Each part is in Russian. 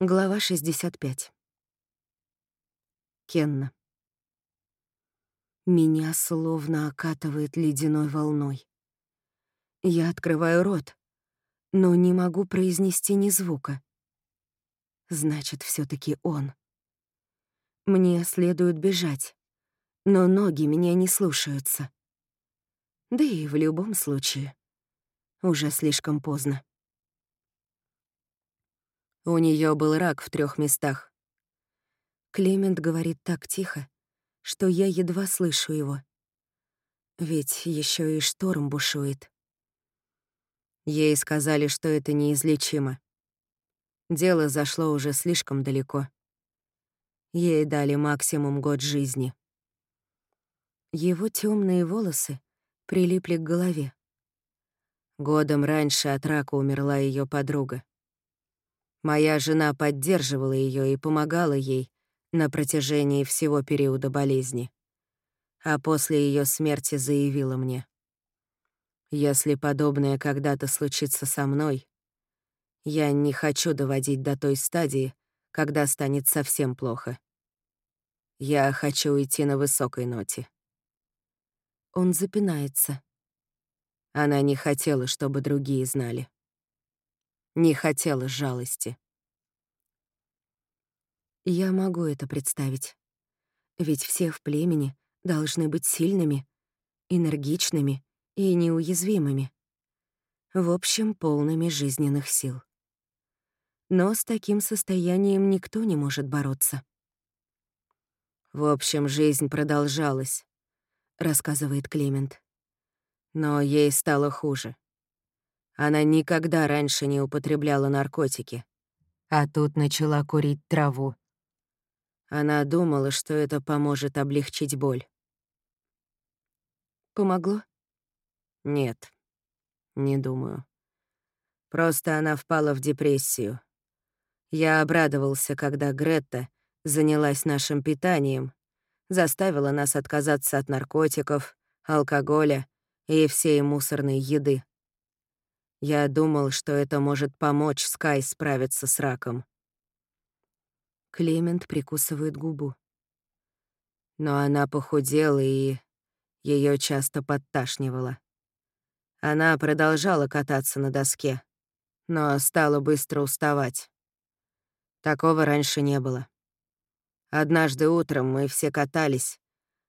Глава 65. Кенна. Меня словно окатывает ледяной волной. Я открываю рот, но не могу произнести ни звука. Значит, все таки он. Мне следует бежать, но ноги меня не слушаются. Да и в любом случае, уже слишком поздно. У нее был рак в трех местах. Клемент говорит так тихо, что я едва слышу его. Ведь еще и шторм бушует. Ей сказали, что это неизлечимо. Дело зашло уже слишком далеко. Ей дали максимум год жизни. Его темные волосы прилипли к голове. Годом раньше от рака умерла ее подруга. Моя жена поддерживала ее и помогала ей на протяжении всего периода болезни. А после ее смерти заявила мне. «Если подобное когда-то случится со мной, я не хочу доводить до той стадии, когда станет совсем плохо. Я хочу уйти на высокой ноте». Он запинается. Она не хотела, чтобы другие знали не хотела жалости. Я могу это представить. Ведь все в племени должны быть сильными, энергичными и неуязвимыми. В общем, полными жизненных сил. Но с таким состоянием никто не может бороться. «В общем, жизнь продолжалась», — рассказывает Клемент. Но ей стало хуже. Она никогда раньше не употребляла наркотики. А тут начала курить траву. Она думала, что это поможет облегчить боль. Помогло? Нет, не думаю. Просто она впала в депрессию. Я обрадовался, когда Гретта занялась нашим питанием, заставила нас отказаться от наркотиков, алкоголя и всей мусорной еды. Я думал, что это может помочь Скай справиться с раком. Клемент прикусывает губу. Но она похудела и ее часто подташнивало. Она продолжала кататься на доске, но стала быстро уставать. Такого раньше не было. Однажды утром мы все катались,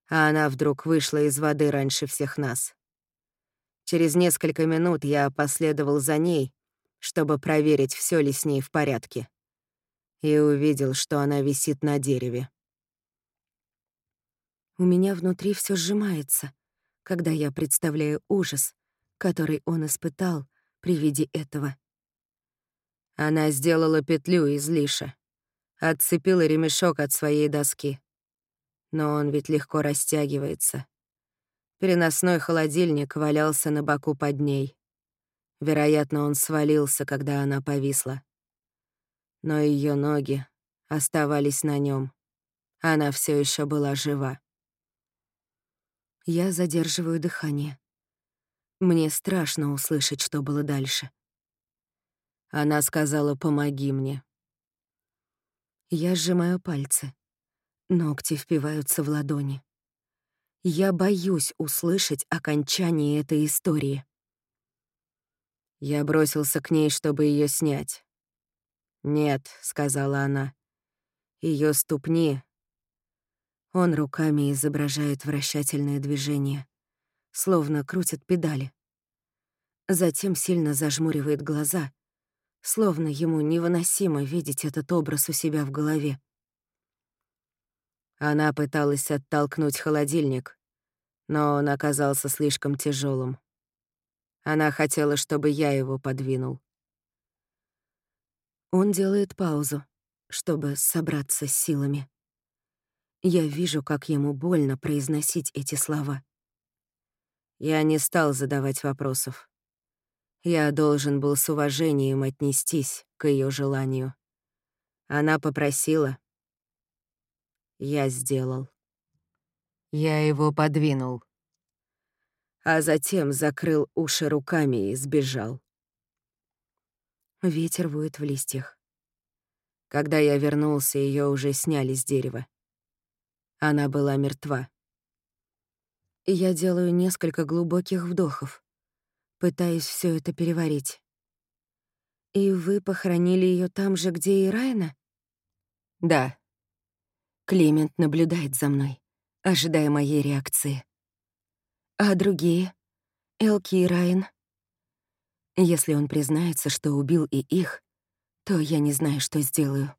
а она вдруг вышла из воды раньше всех нас. Через несколько минут я последовал за ней, чтобы проверить, все ли с ней в порядке. И увидел, что она висит на дереве. У меня внутри все сжимается, когда я представляю ужас, который он испытал при виде этого. Она сделала петлю из лиша, отцепила ремешок от своей доски. Но он ведь легко растягивается. Переносной холодильник валялся на боку под ней. Вероятно, он свалился, когда она повисла. Но ее ноги оставались на нем. Она все еще была жива. Я задерживаю дыхание. Мне страшно услышать, что было дальше. Она сказала «помоги мне». Я сжимаю пальцы. Ногти впиваются в ладони. Я боюсь услышать окончание этой истории. Я бросился к ней, чтобы ее снять. «Нет», — сказала она, — «ее ступни». Он руками изображает вращательное движение, словно крутит педали. Затем сильно зажмуривает глаза, словно ему невыносимо видеть этот образ у себя в голове. Она пыталась оттолкнуть холодильник, но он оказался слишком тяжелым. Она хотела, чтобы я его подвинул. Он делает паузу, чтобы собраться с силами. Я вижу, как ему больно произносить эти слова. Я не стал задавать вопросов. Я должен был с уважением отнестись к ее желанию. Она попросила, я сделал. Я его подвинул. А затем закрыл уши руками и сбежал. Ветер воет в листьях. Когда я вернулся, ее уже сняли с дерева. Она была мертва. Я делаю несколько глубоких вдохов, пытаясь все это переварить. И вы похоронили ее там же, где и Райана? Да. Климент наблюдает за мной, ожидая моей реакции. А другие? Элки и Райан? Если он признается, что убил и их, то я не знаю, что сделаю.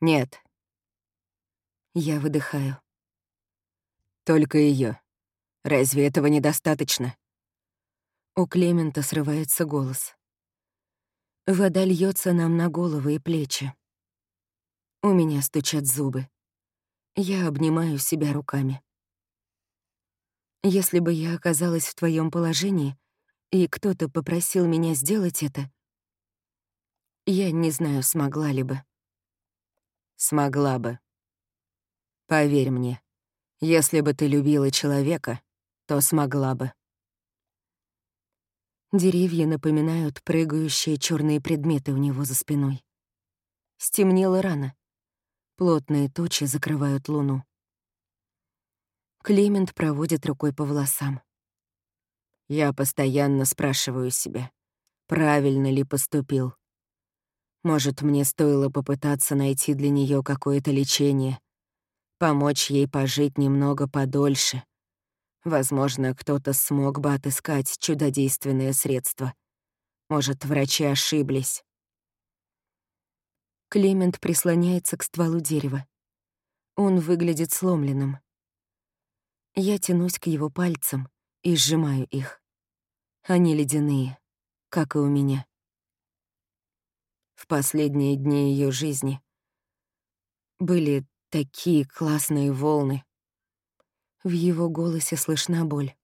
Нет. Я выдыхаю. Только ее. Разве этого недостаточно? У Клемента срывается голос. Вода льется нам на головы и плечи. У меня стучат зубы. Я обнимаю себя руками. Если бы я оказалась в твоем положении, и кто-то попросил меня сделать это, я не знаю, смогла ли бы. Смогла бы. Поверь мне, если бы ты любила человека, то смогла бы. Деревья напоминают прыгающие черные предметы у него за спиной. Стемнело рано. Плотные тучи закрывают луну. Климент проводит рукой по волосам. Я постоянно спрашиваю себя, правильно ли поступил. Может, мне стоило попытаться найти для нее какое-то лечение, помочь ей пожить немного подольше. Возможно, кто-то смог бы отыскать чудодейственное средство. Может, врачи ошиблись. Клемент прислоняется к стволу дерева. Он выглядит сломленным. Я тянусь к его пальцам и сжимаю их. Они ледяные, как и у меня. В последние дни ее жизни были такие классные волны. В его голосе слышна боль.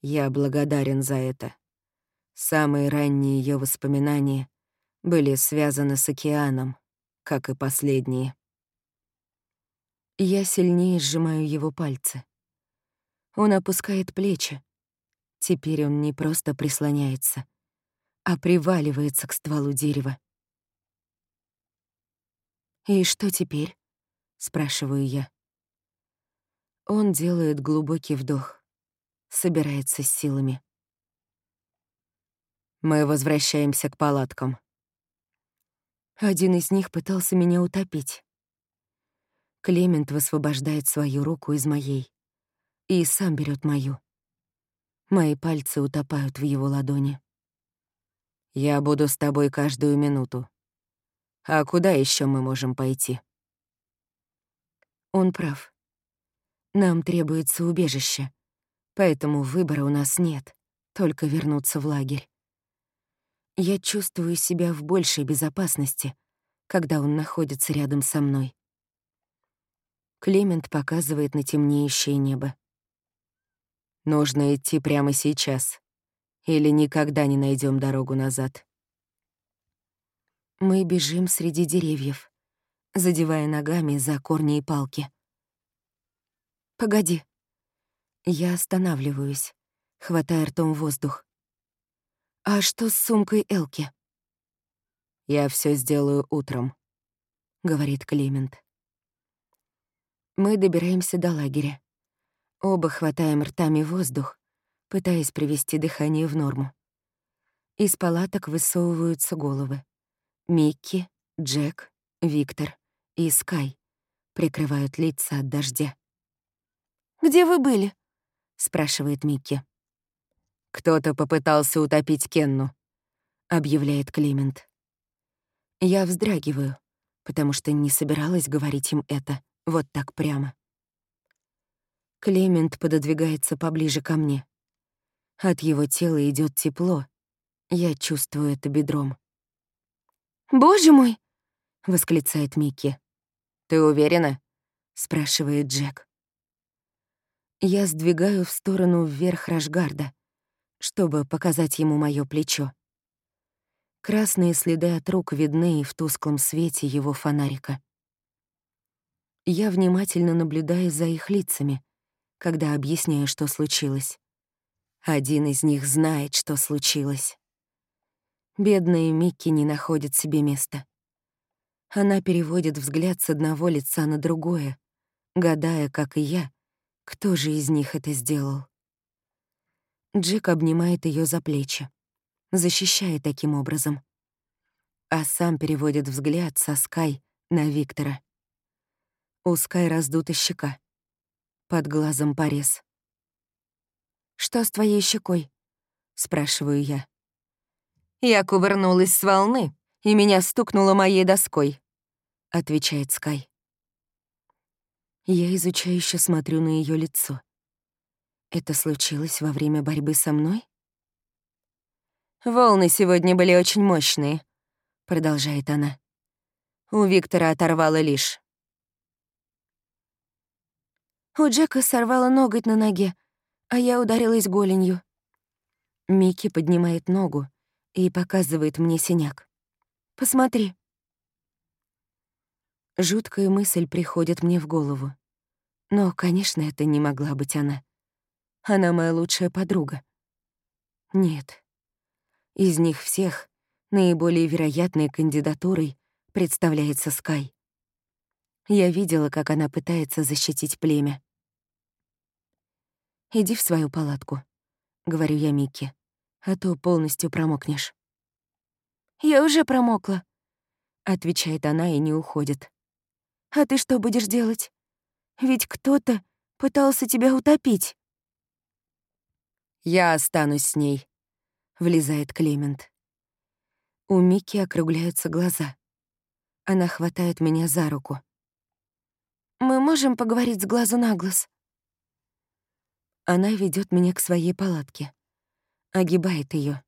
Я благодарен за это. Самые ранние ее воспоминания были связаны с океаном, как и последние. Я сильнее сжимаю его пальцы. Он опускает плечи. Теперь он не просто прислоняется, а приваливается к стволу дерева. «И что теперь?» — спрашиваю я. Он делает глубокий вдох, собирается с силами. Мы возвращаемся к палаткам. Один из них пытался меня утопить. Клемент высвобождает свою руку из моей и сам берет мою. Мои пальцы утопают в его ладони. «Я буду с тобой каждую минуту. А куда еще мы можем пойти?» Он прав. Нам требуется убежище, поэтому выбора у нас нет, только вернуться в лагерь. Я чувствую себя в большей безопасности, когда он находится рядом со мной. Клемент показывает на темнеющее небо. Нужно идти прямо сейчас, или никогда не найдем дорогу назад. Мы бежим среди деревьев, задевая ногами за корни и палки. Погоди. Я останавливаюсь, хватая ртом воздух. «А что с сумкой Элки?» «Я все сделаю утром», — говорит Климент. Мы добираемся до лагеря. Оба хватаем ртами воздух, пытаясь привести дыхание в норму. Из палаток высовываются головы. Микки, Джек, Виктор и Скай прикрывают лица от дождя. «Где вы были?» — спрашивает Микки. «Кто-то попытался утопить Кенну», — объявляет Климент. Я вздрагиваю, потому что не собиралась говорить им это вот так прямо. Клемент пододвигается поближе ко мне. От его тела идет тепло. Я чувствую это бедром. «Боже мой!» — восклицает Микки. «Ты уверена?» — спрашивает Джек. Я сдвигаю в сторону вверх Рашгарда, чтобы показать ему моё плечо. Красные следы от рук видны в тусклом свете его фонарика. Я внимательно наблюдаю за их лицами, когда объясняю, что случилось. Один из них знает, что случилось. Бедная Микки не находит себе места. Она переводит взгляд с одного лица на другое, гадая, как и я, кто же из них это сделал. Джек обнимает ее за плечи, защищая таким образом. А сам переводит взгляд со Скай на Виктора. У Скай раздута щека. Под глазом порез. «Что с твоей щекой?» — спрашиваю я. «Я кувырнулась с волны, и меня стукнуло моей доской», — отвечает Скай. Я изучающе смотрю на ее лицо. Это случилось во время борьбы со мной? «Волны сегодня были очень мощные», — продолжает она. У Виктора оторвало лишь. У Джека сорвало ноготь на ноге, а я ударилась голенью. Микки поднимает ногу и показывает мне синяк. «Посмотри». Жуткая мысль приходит мне в голову. Но, конечно, это не могла быть она. Она моя лучшая подруга. Нет. Из них всех наиболее вероятной кандидатурой представляется Скай. Я видела, как она пытается защитить племя. «Иди в свою палатку», — говорю я Микки, «а то полностью промокнешь». «Я уже промокла», — отвечает она и не уходит. «А ты что будешь делать? Ведь кто-то пытался тебя утопить». «Я останусь с ней», — влезает Клемент. У Микки округляются глаза. Она хватает меня за руку. «Мы можем поговорить с глазу на глаз?» Она ведет меня к своей палатке, огибает ее.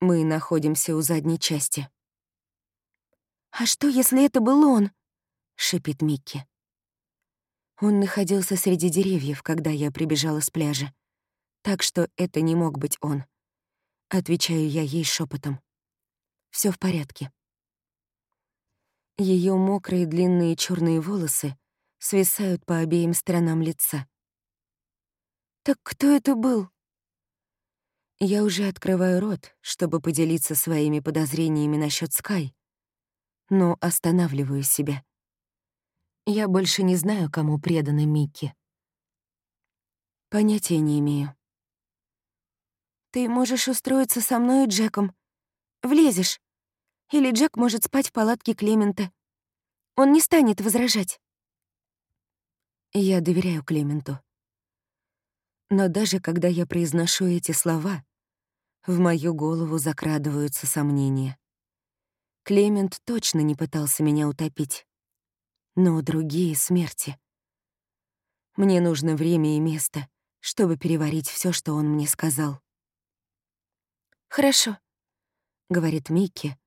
Мы находимся у задней части. «А что, если это был он?» — шипит Микки. Он находился среди деревьев, когда я прибежала с пляжа. Так что это не мог быть он. Отвечаю я ей шепотом. Все в порядке. Ее мокрые длинные черные волосы свисают по обеим сторонам лица. «Так кто это был?» Я уже открываю рот, чтобы поделиться своими подозрениями насчет Скай, но останавливаю себя. Я больше не знаю, кому преданы Микки. Понятия не имею. Ты можешь устроиться со мной и Джеком. Влезешь. Или Джек может спать в палатке Клемента. Он не станет возражать. Я доверяю Клементу. Но даже когда я произношу эти слова, в мою голову закрадываются сомнения. Клемент точно не пытался меня утопить. Но другие — смерти. Мне нужно время и место, чтобы переварить все, что он мне сказал. «Хорошо», — говорит Микки,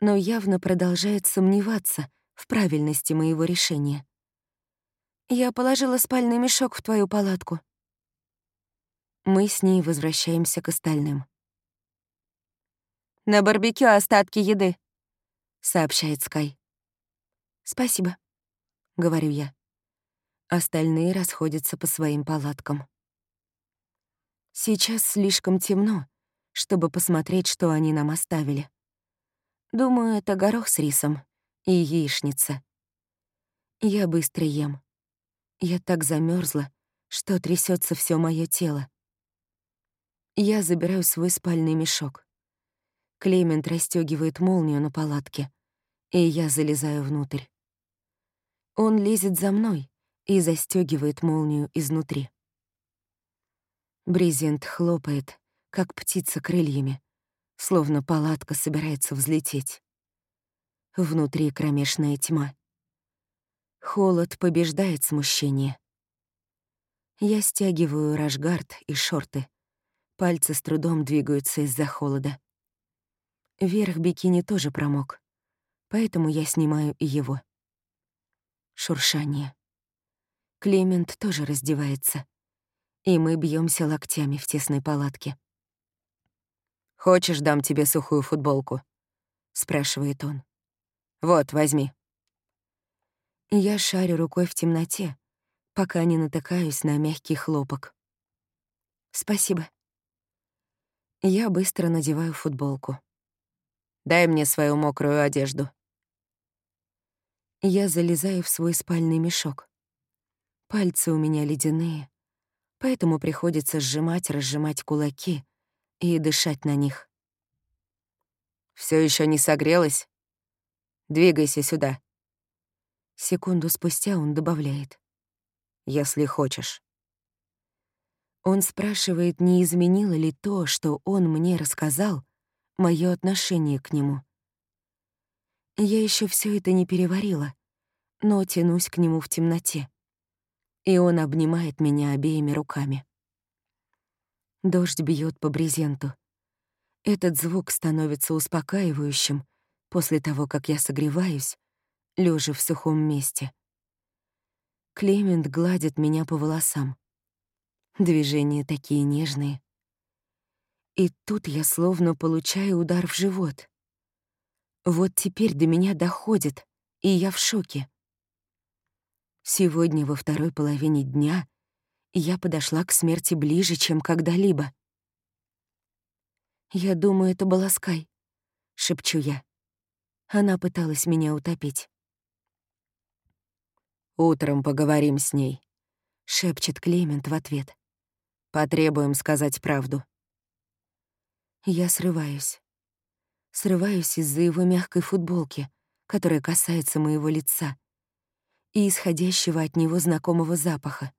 но явно продолжает сомневаться в правильности моего решения. «Я положила спальный мешок в твою палатку». Мы с ней возвращаемся к остальным. «На барбекю остатки еды», — сообщает Скай. «Спасибо», — говорю я. Остальные расходятся по своим палаткам. Сейчас слишком темно, чтобы посмотреть, что они нам оставили. Думаю, это горох с рисом и яичница. Я быстро ем. Я так замерзла, что трясется все мое тело. Я забираю свой спальный мешок. Клемент расстегивает молнию на палатке, и я залезаю внутрь. Он лезет за мной и застегивает молнию изнутри. Брезент хлопает, как птица крыльями, словно палатка собирается взлететь. Внутри кромешная тьма. Холод побеждает смущение. Я стягиваю рашгард и шорты. Пальцы с трудом двигаются из-за холода. Верх бикини тоже промок, поэтому я снимаю и его. Шуршание. Клемент тоже раздевается, и мы бьемся локтями в тесной палатке. «Хочешь, дам тебе сухую футболку?» — спрашивает он. «Вот, возьми». Я шарю рукой в темноте, пока не натыкаюсь на мягкий хлопок. «Спасибо». Я быстро надеваю футболку. Дай мне свою мокрую одежду. Я залезаю в свой спальный мешок. Пальцы у меня ледяные, поэтому приходится сжимать, разжимать кулаки и дышать на них. Все еще не согрелась? Двигайся сюда. Секунду спустя он добавляет. Если хочешь. Он спрашивает, не изменило ли то, что он мне рассказал, мое отношение к нему. Я еще все это не переварила, но тянусь к нему в темноте. И он обнимает меня обеими руками. Дождь бьет по брезенту. Этот звук становится успокаивающим после того, как я согреваюсь, лежа в сухом месте. Клемент гладит меня по волосам. Движения такие нежные. И тут я словно получаю удар в живот. Вот теперь до меня доходит, и я в шоке. Сегодня, во второй половине дня, я подошла к смерти ближе, чем когда-либо. «Я думаю, это была Скай», — шепчу я. Она пыталась меня утопить. «Утром поговорим с ней», — шепчет Клемент в ответ. «Потребуем сказать правду». Я срываюсь. Срываюсь из-за его мягкой футболки, которая касается моего лица, и исходящего от него знакомого запаха.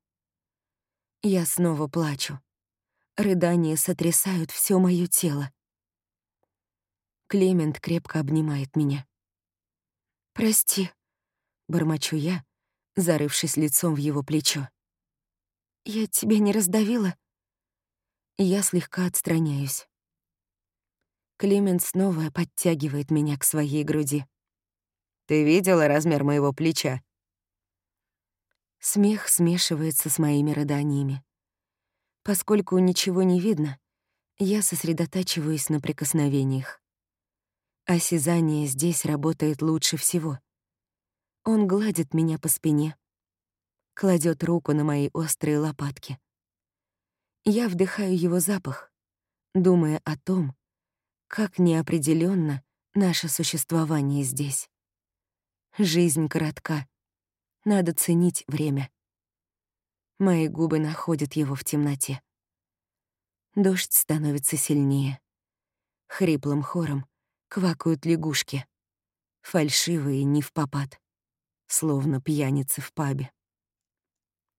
Я снова плачу. Рыдания сотрясают все моё тело. Клемент крепко обнимает меня. «Прости», — бормочу я, зарывшись лицом в его плечо. «Я тебя не раздавила?» Я слегка отстраняюсь. Клемент снова подтягивает меня к своей груди. «Ты видела размер моего плеча?» Смех смешивается с моими рыданиями. Поскольку ничего не видно, я сосредотачиваюсь на прикосновениях. Осязание здесь работает лучше всего. Он гладит меня по спине, кладет руку на мои острые лопатки. Я вдыхаю его запах, думая о том, как неопределенно наше существование здесь. Жизнь коротка. Надо ценить время. Мои губы находят его в темноте. Дождь становится сильнее. Хриплым хором квакают лягушки. Фальшивые не в попад, словно пьяницы в пабе.